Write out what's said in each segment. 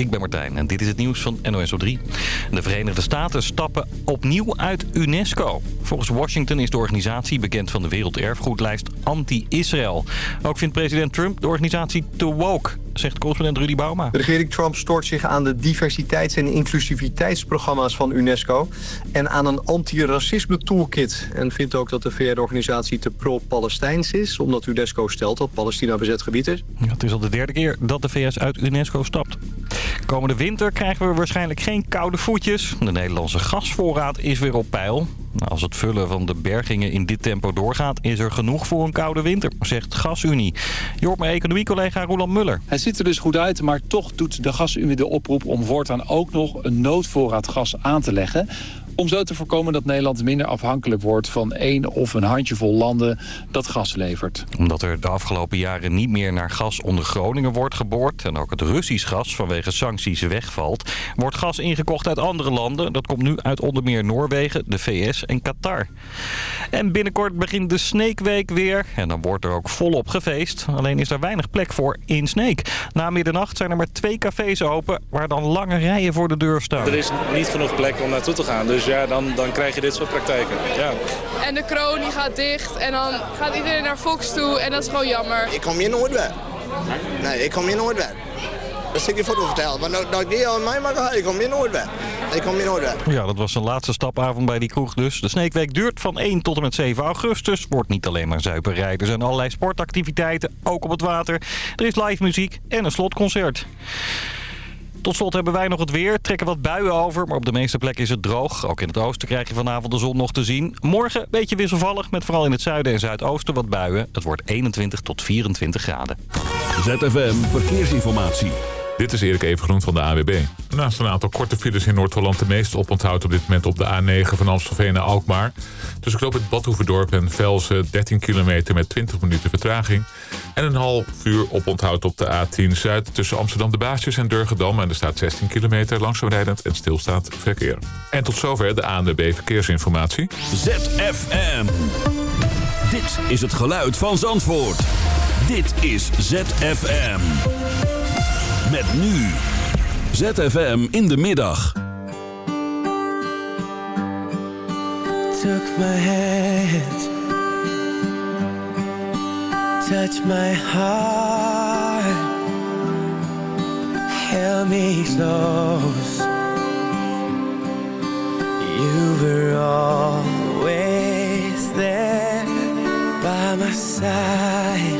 ik ben Martijn en dit is het nieuws van NOS op 3. De Verenigde Staten stappen opnieuw uit UNESCO. Volgens Washington is de organisatie bekend van de werelderfgoedlijst anti-Israël. Ook vindt president Trump de organisatie te woke, zegt correspondent Rudy Bauma. De regering Trump stoort zich aan de diversiteits- en inclusiviteitsprogramma's van UNESCO... en aan een anti-racisme toolkit. En vindt ook dat de VN-organisatie te pro-Palestijns is... omdat UNESCO stelt dat Palestina bezet gebied is. Ja, het is al de derde keer dat de VS uit UNESCO stapt. Komende winter krijgen we waarschijnlijk geen koude voetjes. De Nederlandse gasvoorraad is weer op peil. Nou, als het vullen van de bergingen in dit tempo doorgaat... is er genoeg voor een koude winter, zegt GasUnie. Je hoort mijn economiecollega Roland Muller. Het ziet er dus goed uit, maar toch doet de GasUnie de oproep... om voortaan ook nog een noodvoorraad gas aan te leggen om zo te voorkomen dat Nederland minder afhankelijk wordt van één of een handjevol landen dat gas levert. Omdat er de afgelopen jaren niet meer naar gas onder Groningen wordt geboord en ook het Russisch gas vanwege sancties wegvalt, wordt gas ingekocht uit andere landen. Dat komt nu uit onder meer Noorwegen, de VS en Qatar. En binnenkort begint de Snake Week weer en dan wordt er ook volop gefeest. Alleen is er weinig plek voor in Sneek. Na middernacht zijn er maar twee cafés open waar dan lange rijen voor de deur staan. Er is niet genoeg plek om naartoe te gaan, dus ja, dan, dan krijg je dit soort praktijken. Ja. En de kroon die gaat dicht en dan gaat iedereen naar Fox toe en dat is gewoon jammer. Ik kom hier nooit weg. Nee, ik kom hier nooit weg. Dat is ik je voor vertellen. Maar dat ik die al mij mag ik kom hier nooit weg. Ik kom hier nooit weg. Ja, dat was zijn laatste stapavond bij die kroeg dus. De Sneekweek duurt van 1 tot en met 7 augustus. Wordt niet alleen maar zuiperij. Er zijn allerlei sportactiviteiten, ook op het water. Er is live muziek en een slotconcert. Tot slot hebben wij nog het weer. Trekken wat buien over, maar op de meeste plekken is het droog. Ook in het oosten krijg je vanavond de zon nog te zien. Morgen een beetje wisselvallig, met vooral in het zuiden en zuidoosten wat buien. Het wordt 21 tot 24 graden. ZFM Verkeersinformatie. Dit is Erik Evengroen van de AWB. Naast een aantal korte files in Noord-Holland de meeste oponthoud op dit moment op de A9 van Amstelveen naar Alkmaar. Tussen knoop het Badhoevedorp en Velsen 13 kilometer met 20 minuten vertraging. En een half uur oponthoud op de A10 Zuid tussen Amsterdam de Baasjes en Durgedam. En er staat 16 kilometer langzaam rijdend en stilstaand verkeer. En tot zover de ANWB Verkeersinformatie. ZFM. Dit is het geluid van Zandvoort. Dit is ZFM. Met nu. ZFM in de middag. Took my hand. Touch my heart. Held me close. You were always there by my side.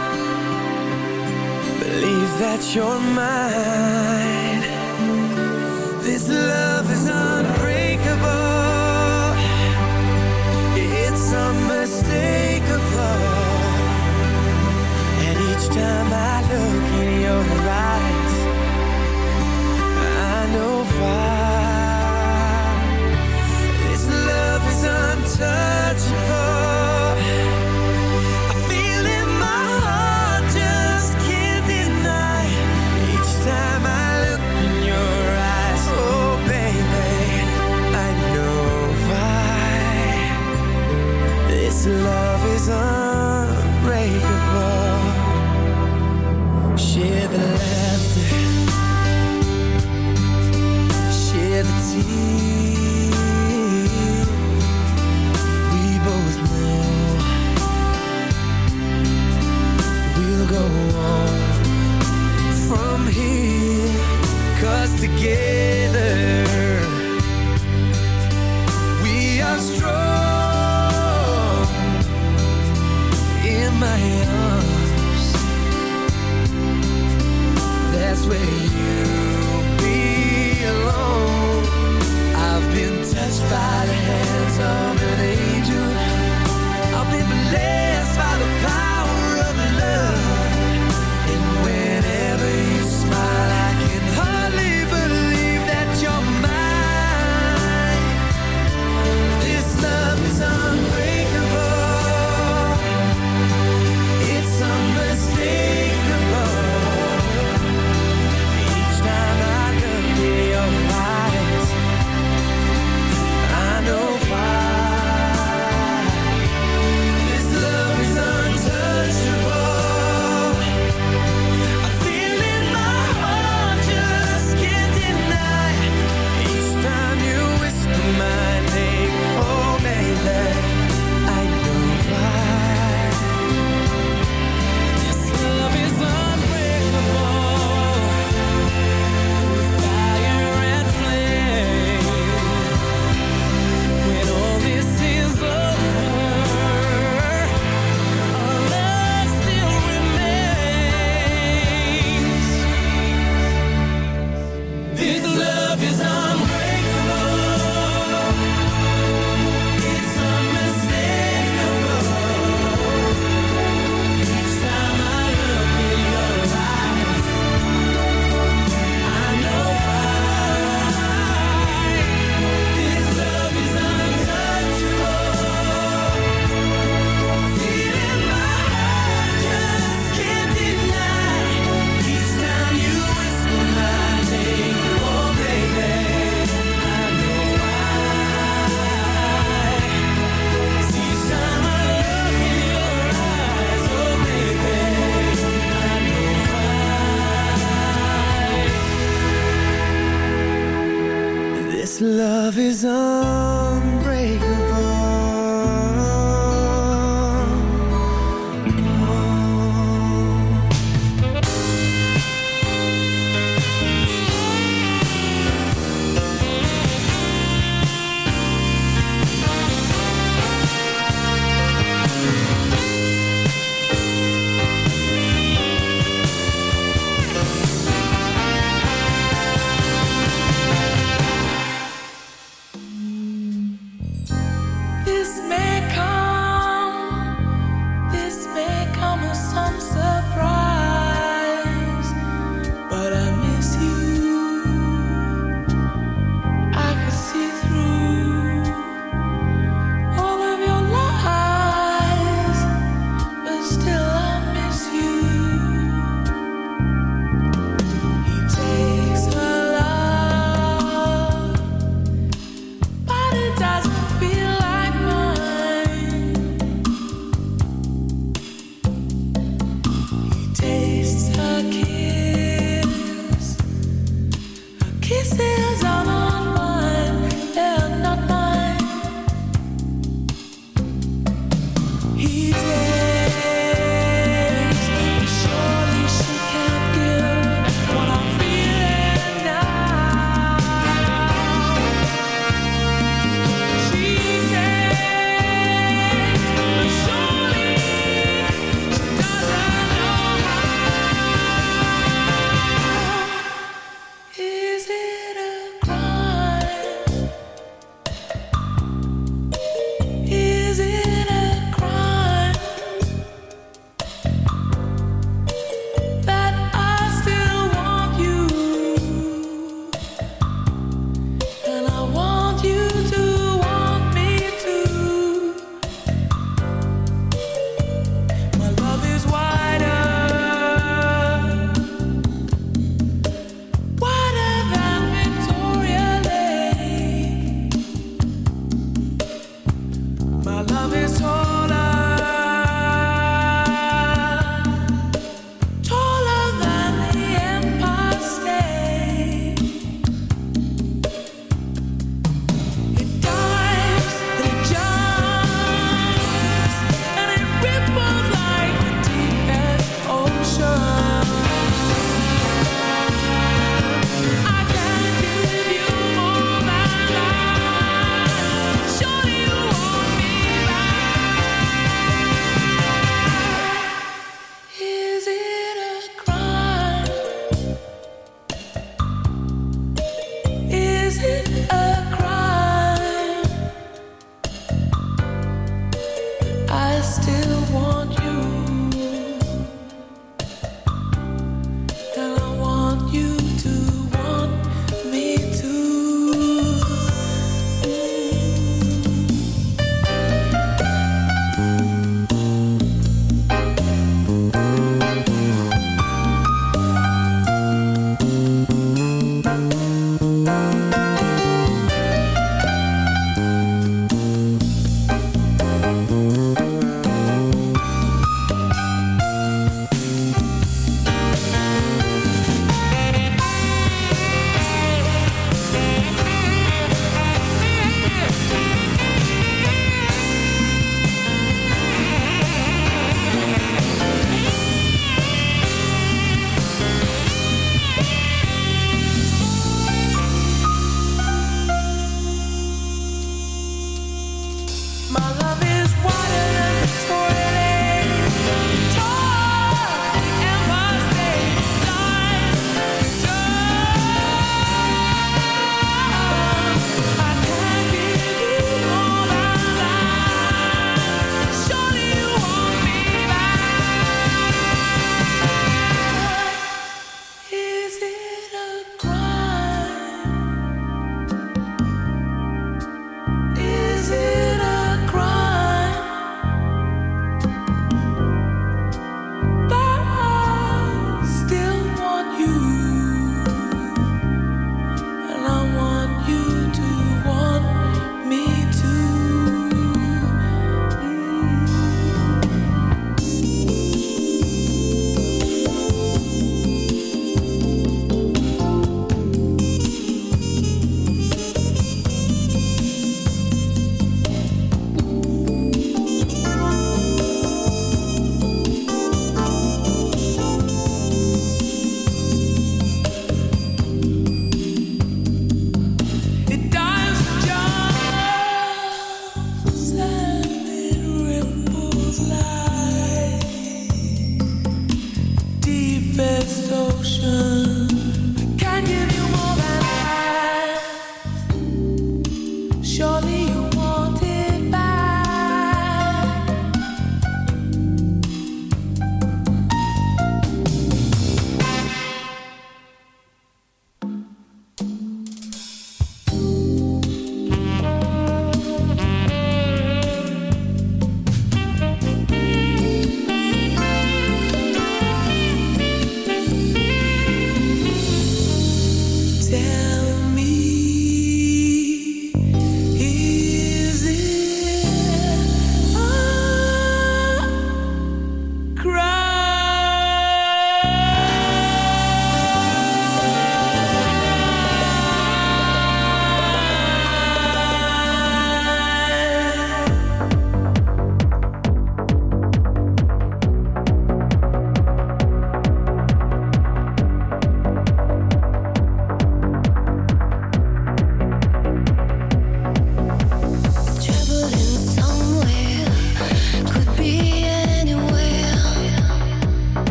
believe that you're mine. This love is unbreakable. It's unmistakable. And each time I look in your eyes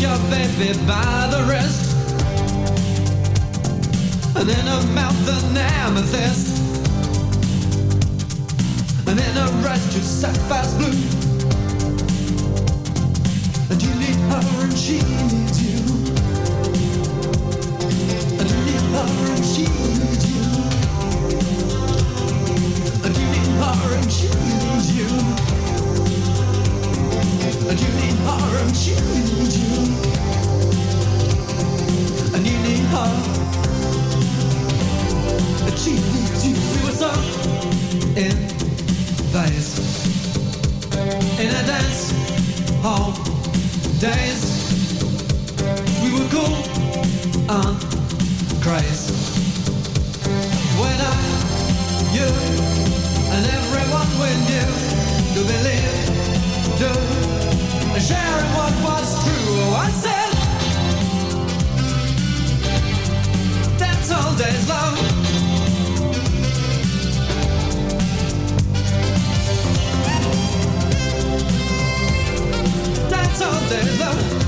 Your baby by the wrist. And in her mouth an amethyst. And in her eyes two sapphires blue. And you need her and she needs you. And you need her and she needs you. And you need her and she needs you And everyone we knew To believe, do sharing what was true. I said, that's all days love. That's all days love.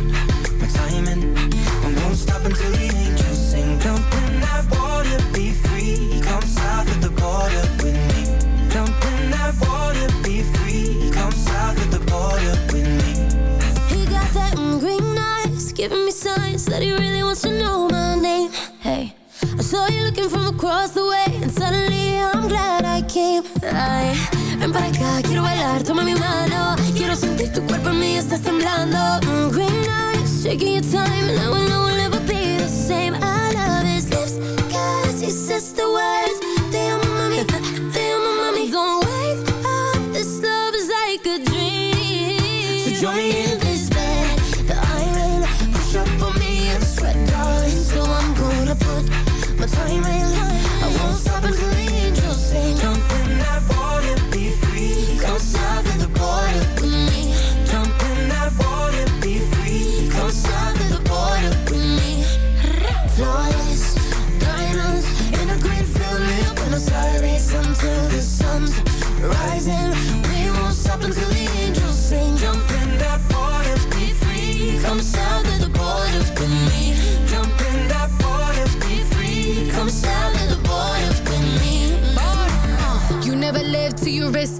until the angels sing. Jump in that water, be free. Come south of the border with me. Jump in that water, be free. Come south of the border with me. He got that green eyes, giving me signs that he really wants to know my name. Hey, I saw you looking from across the way, and suddenly I'm glad I came. Temblando. Mm, your time, and I will know join me in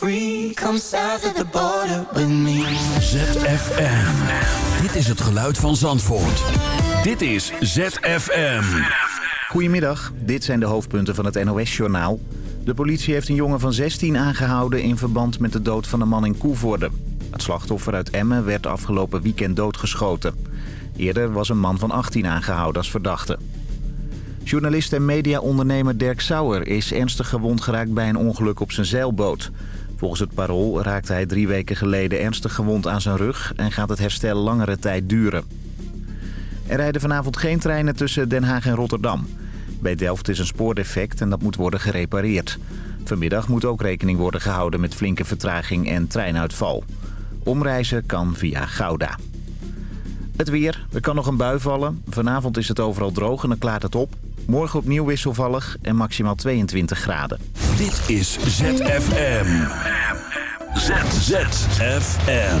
free. Come south of the border with me. ZFM. Dit is het geluid van Zandvoort. Dit is ZFM. Goedemiddag, dit zijn de hoofdpunten van het NOS-journaal. De politie heeft een jongen van 16 aangehouden in verband met de dood van een man in Koevoorde. Het slachtoffer uit Emmen werd afgelopen weekend doodgeschoten. Eerder was een man van 18 aangehouden als verdachte. Journalist en mediaondernemer Dirk Sauer is ernstig gewond geraakt bij een ongeluk op zijn zeilboot. Volgens het parool raakte hij drie weken geleden ernstig gewond aan zijn rug... en gaat het herstel langere tijd duren. Er rijden vanavond geen treinen tussen Den Haag en Rotterdam. Bij Delft is een spoordefect en dat moet worden gerepareerd. Vanmiddag moet ook rekening worden gehouden met flinke vertraging en treinuitval. Omreizen kan via Gouda. Het weer. Er kan nog een bui vallen. Vanavond is het overal droog en dan klaart het op. Morgen opnieuw wisselvallig en maximaal 22 graden. Dit is ZFM. ZZFM.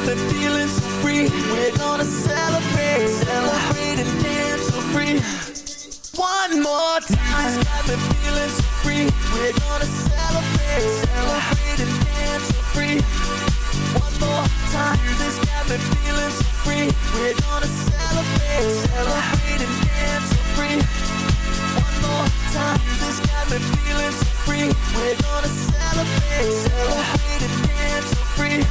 Feeling so free. We're gonna celebrate. Celebrate and dance free. One more time. Got me feeling so free. We're gonna celebrate. Celebrate and dance free. One more time. Music's got me feeling so free. We're gonna celebrate. Celebrate and dance free. One more time. We're gonna celebrate. Celebrate and dance so free.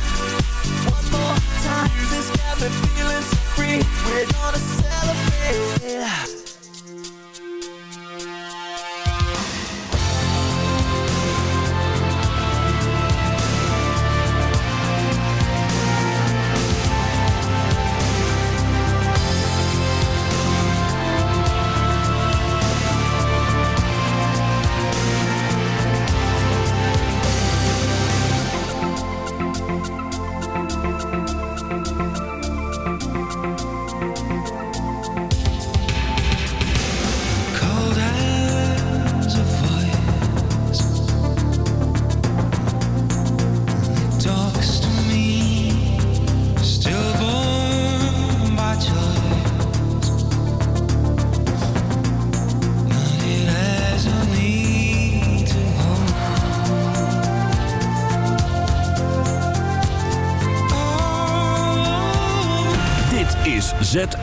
One more time. Music's got me feeling so free. We're gonna celebrate.